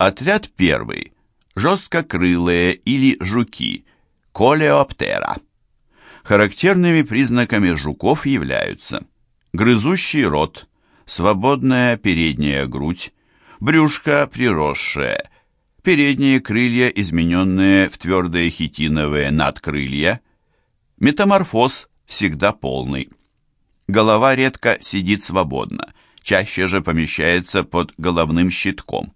Отряд первый. Жесткокрылые или жуки. Колеоптера. Характерными признаками жуков являются грызущий рот, свободная передняя грудь, брюшко приросшее, передние крылья, измененные в твердые хитиновые надкрылья, метаморфоз всегда полный. Голова редко сидит свободно, чаще же помещается под головным щитком.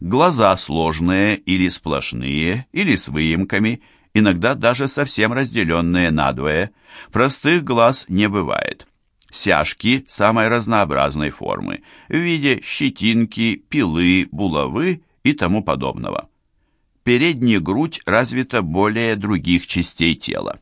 Глаза сложные или сплошные, или с выемками, иногда даже совсем разделенные надвое. Простых глаз не бывает. Сяжки самой разнообразной формы, в виде щетинки, пилы, булавы и тому подобного. Передняя грудь развита более других частей тела.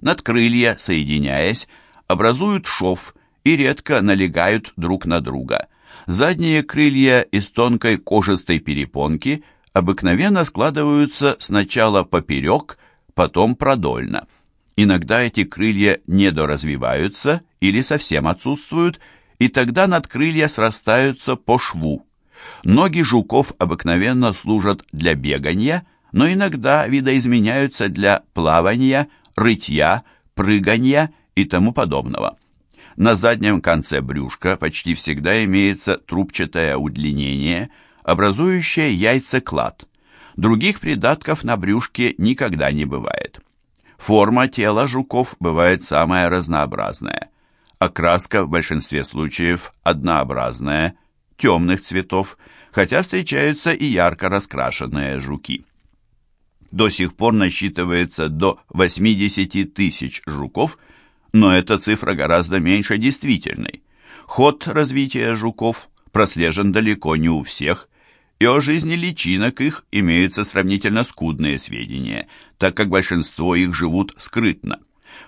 Надкрылья, соединяясь, образуют шов и редко налегают друг на друга. Задние крылья из тонкой кожистой перепонки обыкновенно складываются сначала поперек, потом продольно. Иногда эти крылья недоразвиваются или совсем отсутствуют, и тогда надкрылья срастаются по шву. Ноги жуков обыкновенно служат для бегания, но иногда видоизменяются для плавания, рытья, прыгания и тому подобного. На заднем конце брюшка почти всегда имеется трубчатое удлинение, образующее яйцеклад. Других придатков на брюшке никогда не бывает. Форма тела жуков бывает самая разнообразная. Окраска в большинстве случаев однообразная, темных цветов, хотя встречаются и ярко раскрашенные жуки. До сих пор насчитывается до 80 тысяч жуков, но эта цифра гораздо меньше действительной. Ход развития жуков прослежен далеко не у всех, и о жизни личинок их имеются сравнительно скудные сведения, так как большинство их живут скрытно.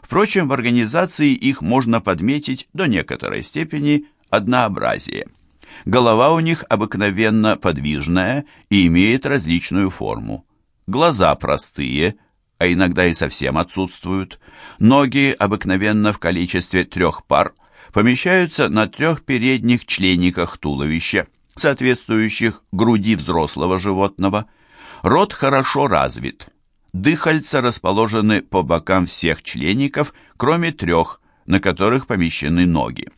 Впрочем, в организации их можно подметить до некоторой степени однообразие. Голова у них обыкновенно подвижная и имеет различную форму. Глаза простые, а иногда и совсем отсутствуют. Ноги обыкновенно в количестве трех пар помещаются на трех передних члениках туловища, соответствующих груди взрослого животного. Рот хорошо развит. Дыхальца расположены по бокам всех члеников, кроме трех, на которых помещены ноги.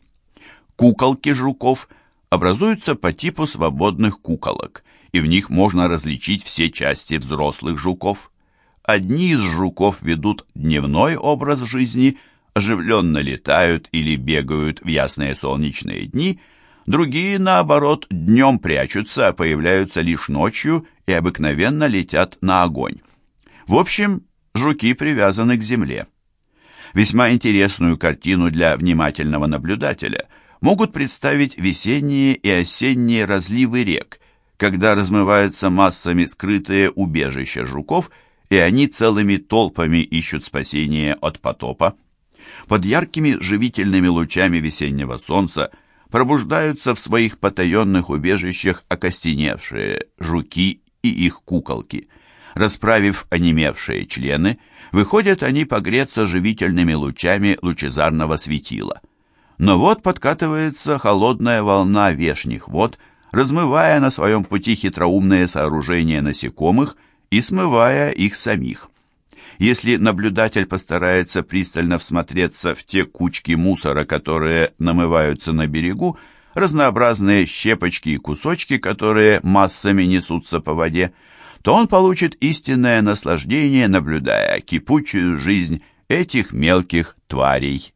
Куколки жуков образуются по типу свободных куколок, и в них можно различить все части взрослых жуков. Одни из жуков ведут дневной образ жизни, оживленно летают или бегают в ясные солнечные дни, другие, наоборот, днем прячутся, а появляются лишь ночью и обыкновенно летят на огонь. В общем, жуки привязаны к земле. Весьма интересную картину для внимательного наблюдателя – могут представить весенние и осенние разливы рек, когда размываются массами скрытые убежища жуков, и они целыми толпами ищут спасения от потопа. Под яркими живительными лучами весеннего солнца пробуждаются в своих потаенных убежищах окостеневшие жуки и их куколки. Расправив онемевшие члены, выходят они погреться живительными лучами лучезарного светила. Но вот подкатывается холодная волна вешних вод, размывая на своем пути хитроумные сооружения насекомых и смывая их самих. Если наблюдатель постарается пристально всмотреться в те кучки мусора, которые намываются на берегу, разнообразные щепочки и кусочки, которые массами несутся по воде, то он получит истинное наслаждение, наблюдая кипучую жизнь этих мелких тварей.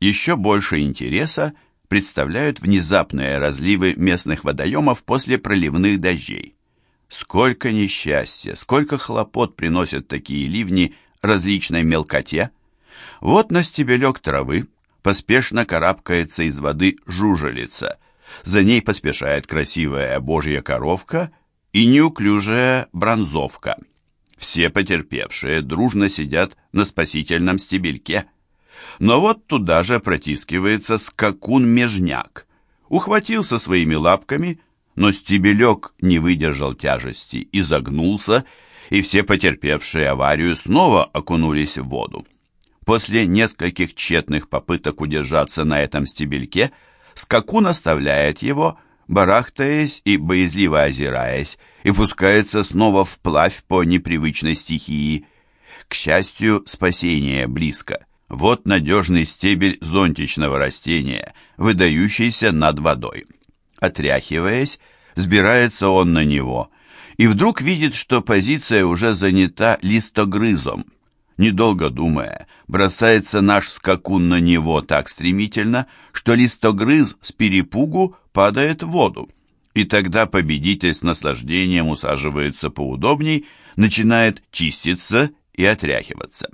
Еще больше интереса представляют внезапные разливы местных водоемов после проливных дождей. Сколько несчастья, сколько хлопот приносят такие ливни различной мелкоте. Вот на стебелек травы поспешно карабкается из воды жужелица. За ней поспешает красивая божья коровка и неуклюжая бронзовка. Все потерпевшие дружно сидят на спасительном стебельке – но вот туда же протискивается скакун-межняк. Ухватился своими лапками, но стебелек не выдержал тяжести и загнулся, и все потерпевшие аварию снова окунулись в воду. После нескольких тщетных попыток удержаться на этом стебельке, скакун оставляет его, барахтаясь и боязливо озираясь, и пускается снова вплавь по непривычной стихии. К счастью, спасение близко. Вот надежный стебель зонтичного растения, выдающийся над водой. Отряхиваясь, взбирается он на него, и вдруг видит, что позиция уже занята листогрызом. Недолго думая, бросается наш скакун на него так стремительно, что листогрыз с перепугу падает в воду. И тогда победитель с наслаждением усаживается поудобней, начинает чиститься и отряхиваться.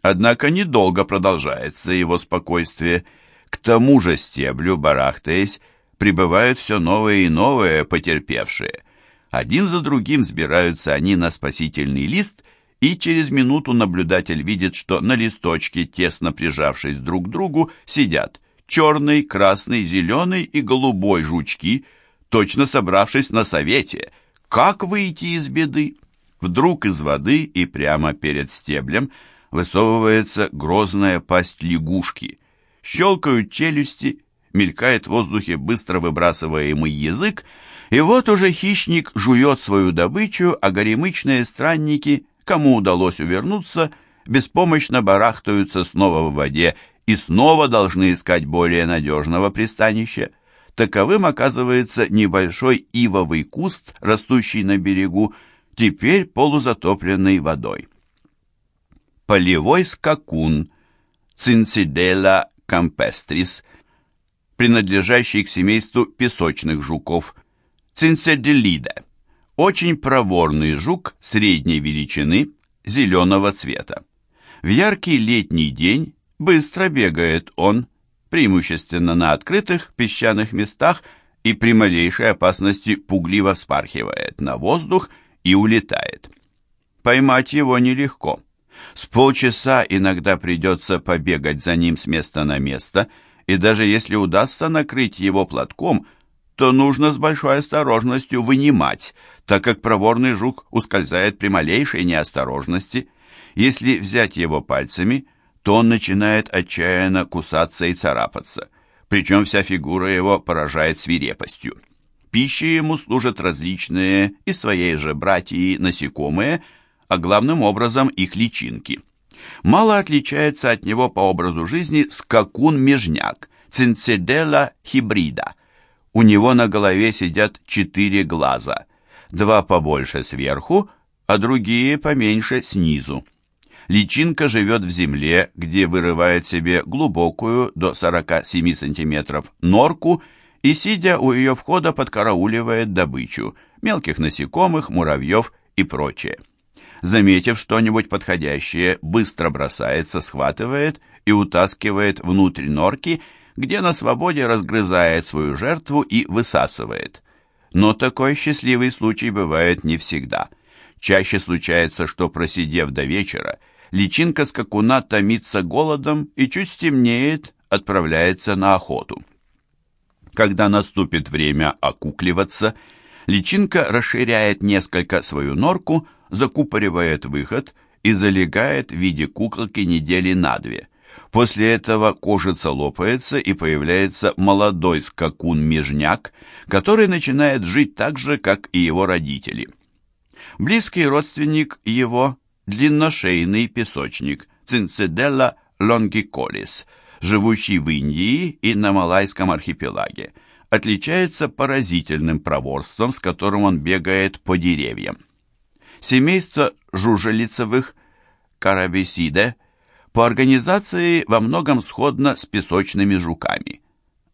Однако недолго продолжается его спокойствие. К тому же стеблю, барахтаясь, прибывают все новые и новые потерпевшие. Один за другим сбираются они на спасительный лист, и через минуту наблюдатель видит, что на листочке, тесно прижавшись друг к другу, сидят черный, красный, зеленый и голубой жучки, точно собравшись на совете. Как выйти из беды? Вдруг из воды и прямо перед стеблем высовывается грозная пасть лягушки. Щелкают челюсти, мелькает в воздухе быстро выбрасываемый язык, и вот уже хищник жует свою добычу, а горемычные странники, кому удалось увернуться, беспомощно барахтаются снова в воде и снова должны искать более надежного пристанища. Таковым оказывается небольшой ивовый куст, растущий на берегу, теперь полузатопленный водой. Полевой скакун Цинцидела кампестрис, принадлежащий к семейству песочных жуков, Цинцеделида, очень проворный жук средней величины, зеленого цвета. В яркий летний день Быстро бегает он, преимущественно на открытых песчаных местах и при малейшей опасности пугливо вспархивает на воздух и улетает. Поймать его нелегко. С полчаса иногда придется побегать за ним с места на место, и даже если удастся накрыть его платком, то нужно с большой осторожностью вынимать, так как проворный жук ускользает при малейшей неосторожности. Если взять его пальцами – то он начинает отчаянно кусаться и царапаться, причем вся фигура его поражает свирепостью. Пищей ему служат различные из своей же братьи насекомые, а главным образом их личинки. Мало отличается от него по образу жизни скакун-межняк, цинцеделла хибрида. У него на голове сидят четыре глаза, два побольше сверху, а другие поменьше снизу. Личинка живет в земле, где вырывает себе глубокую, до 47 сантиметров, норку и, сидя у ее входа, подкарауливает добычу, мелких насекомых, муравьев и прочее. Заметив что-нибудь подходящее, быстро бросается, схватывает и утаскивает внутрь норки, где на свободе разгрызает свою жертву и высасывает. Но такой счастливый случай бывает не всегда. Чаще случается, что просидев до вечера, личинка скакуна томится голодом и чуть стемнеет, отправляется на охоту. Когда наступит время окукливаться, личинка расширяет несколько свою норку, закупоривает выход и залегает в виде куколки недели на две. После этого кожица лопается и появляется молодой скакун-межняк, который начинает жить так же, как и его родители. Близкий родственник его длинношейный песочник Цинцеделла лонгиколис, живущий в Индии и на Малайском архипелаге, отличается поразительным проворством, с которым он бегает по деревьям. Семейство жужелицевых карабесиде по организации во многом сходно с песочными жуками.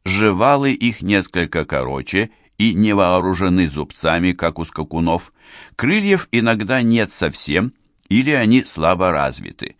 Жевалы их несколько короче и не вооружены зубцами, как у скакунов. Крыльев иногда нет совсем – или они слабо развиты.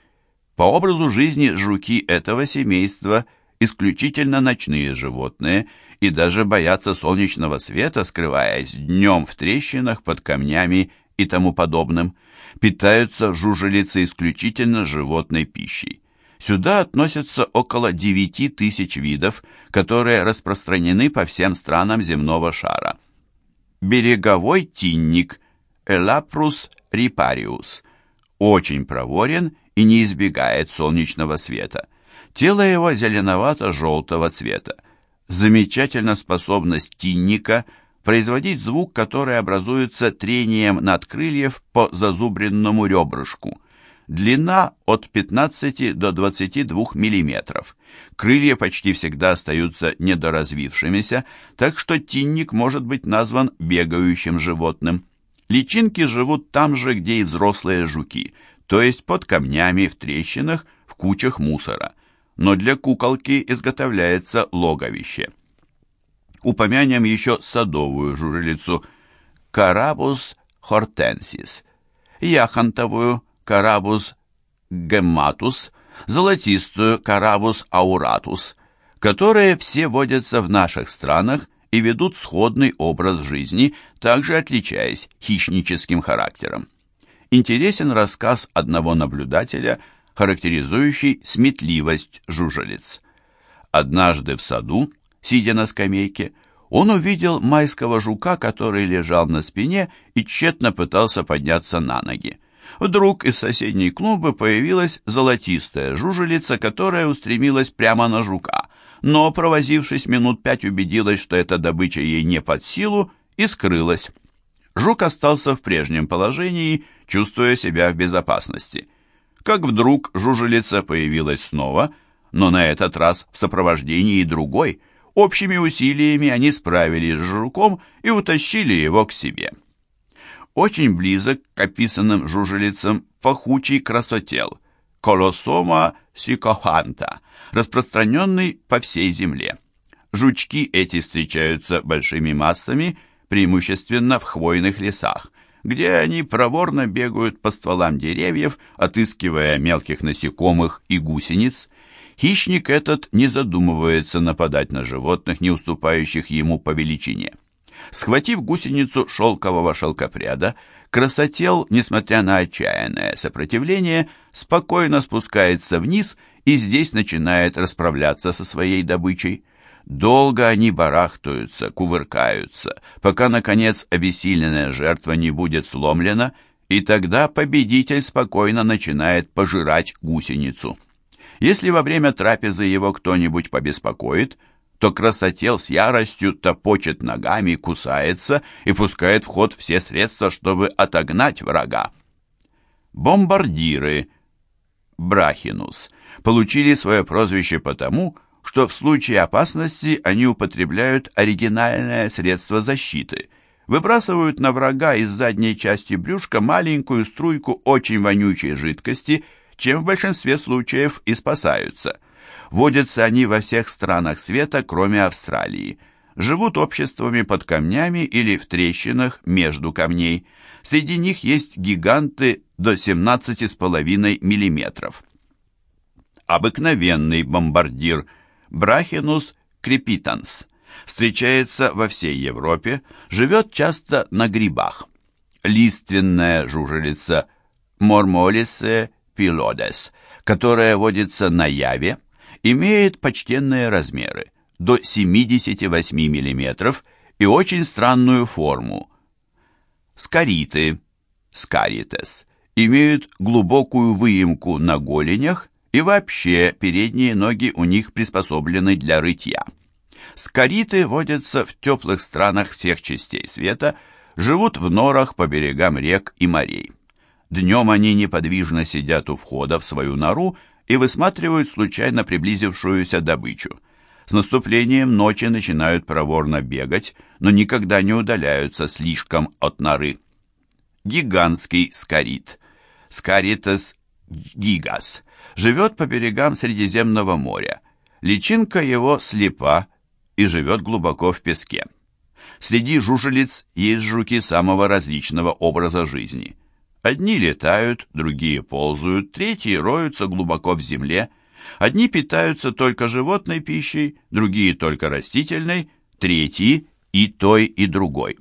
По образу жизни жуки этого семейства исключительно ночные животные и даже боятся солнечного света, скрываясь днем в трещинах под камнями и тому подобным. Питаются жужелицы исключительно животной пищей. Сюда относятся около 9 тысяч видов, которые распространены по всем странам земного шара. Береговой тинник Элапрус рипариус – очень проворен и не избегает солнечного света. Тело его зеленовато-желтого цвета. Замечательна способность тинника производить звук, который образуется трением надкрыльев по зазубренному ребрышку. Длина от 15 до 22 мм. Крылья почти всегда остаются недоразвившимися, так что тинник может быть назван бегающим животным. Личинки живут там же, где и взрослые жуки, то есть под камнями, в трещинах, в кучах мусора. Но для куколки изготовляется логовище. Упомянем еще садовую жужелицу Карабус хортенсис, яхонтовую Карабус гемматус, золотистую Карабус ауратус, которые все водятся в наших странах и ведут сходный образ жизни, также отличаясь хищническим характером. Интересен рассказ одного наблюдателя, характеризующий сметливость жужелиц. Однажды в саду сидя на скамейке, он увидел майского жука, который лежал на спине и тщетно пытался подняться на ноги. Вдруг из соседней клумбы появилась золотистая жужелица, которая устремилась прямо на жука, но, провозившись минут пять, убедилась, что эта добыча ей не под силу, и скрылась. Жук остался в прежнем положении, чувствуя себя в безопасности. Как вдруг жужелица появилась снова, но на этот раз в сопровождении другой – Общими усилиями они справились с жуком и утащили его к себе. Очень близок к описанным жужелицам пахучий красотел колосома сикоханта, распространенный по всей земле. Жучки эти встречаются большими массами, преимущественно в хвойных лесах, где они проворно бегают по стволам деревьев, отыскивая мелких насекомых и гусениц, хищник этот не задумывается нападать на животных, не уступающих ему по величине. Схватив гусеницу шелкового шелкопряда, красотел, несмотря на отчаянное сопротивление, спокойно спускается вниз и здесь начинает расправляться со своей добычей. Долго они барахтаются, кувыркаются, пока, наконец, обессиленная жертва не будет сломлена, и тогда победитель спокойно начинает пожирать гусеницу. Если во время трапезы его кто-нибудь побеспокоит, то красотел с яростью топочет ногами, кусается и пускает в ход все средства, чтобы отогнать врага. Бомбардиры Брахинус получили свое прозвище потому, что в случае опасности они употребляют оригинальное средство защиты – выбрасывают на врага из задней части брюшка маленькую струйку очень вонючей жидкости – чем в большинстве случаев и спасаются. Водятся они во всех странах света, кроме Австралии. Живут обществами под камнями или в трещинах между камней. Среди них есть гиганты до 17,5 мм. Обыкновенный бомбардир Брахинус крепитанс встречается во всей Европе, живет часто на грибах. Лиственная жужелица Мормолисе пилодес, которая водится на Яве, имеет почтенные размеры, до 78 мм и очень странную форму. Скариты, скаритес, имеют глубокую выемку на голенях и вообще передние ноги у них приспособлены для рытья. Скариты водятся в теплых странах всех частей света, живут в норах по берегам рек и морей. Днем они неподвижно сидят у входа в свою нору и высматривают случайно приблизившуюся добычу. С наступлением ночи начинают проворно бегать, но никогда не удаляются слишком от норы. Гигантский скарит, скаритес гигас, живет по берегам Средиземного моря. Личинка его слепа и живет глубоко в песке. Среди жужелиц есть жуки самого различного образа жизни – Одни летают, другие ползают, третьи роются глубоко в земле. Одни питаются только животной пищей, другие только растительной, третьи и той, и другой.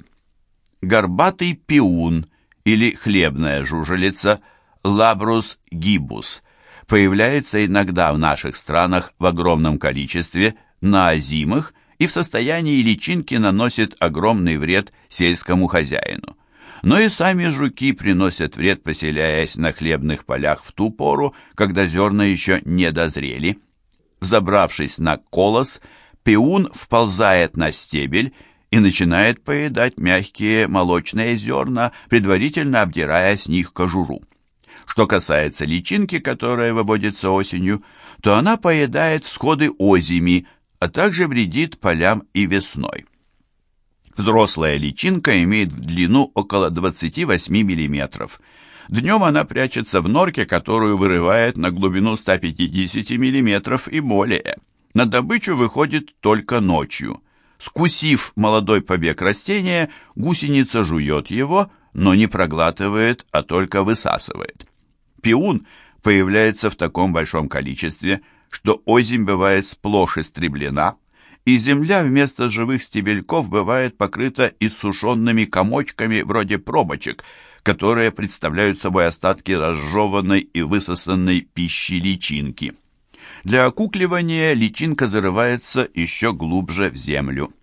Горбатый пиун или хлебная жужелица Лабрус гибус появляется иногда в наших странах в огромном количестве на озимых и в состоянии личинки наносит огромный вред сельскому хозяину но и сами жуки приносят вред, поселяясь на хлебных полях в ту пору, когда зерна еще не дозрели. Взобравшись на колос, пиун вползает на стебель и начинает поедать мягкие молочные зерна, предварительно обдирая с них кожуру. Что касается личинки, которая выводится осенью, то она поедает всходы озими, а также вредит полям и весной. Взрослая личинка имеет в длину около 28 мм. Днем она прячется в норке, которую вырывает на глубину 150 мм и более. На добычу выходит только ночью. Скусив молодой побег растения, гусеница жует его, но не проглатывает, а только высасывает. Пиун появляется в таком большом количестве, что озимь бывает сплошь истреблена, и земля вместо живых стебельков бывает покрыта иссушенными комочками вроде пробочек, которые представляют собой остатки разжеванной и высосанной пищи личинки. Для окукливания личинка зарывается еще глубже в землю.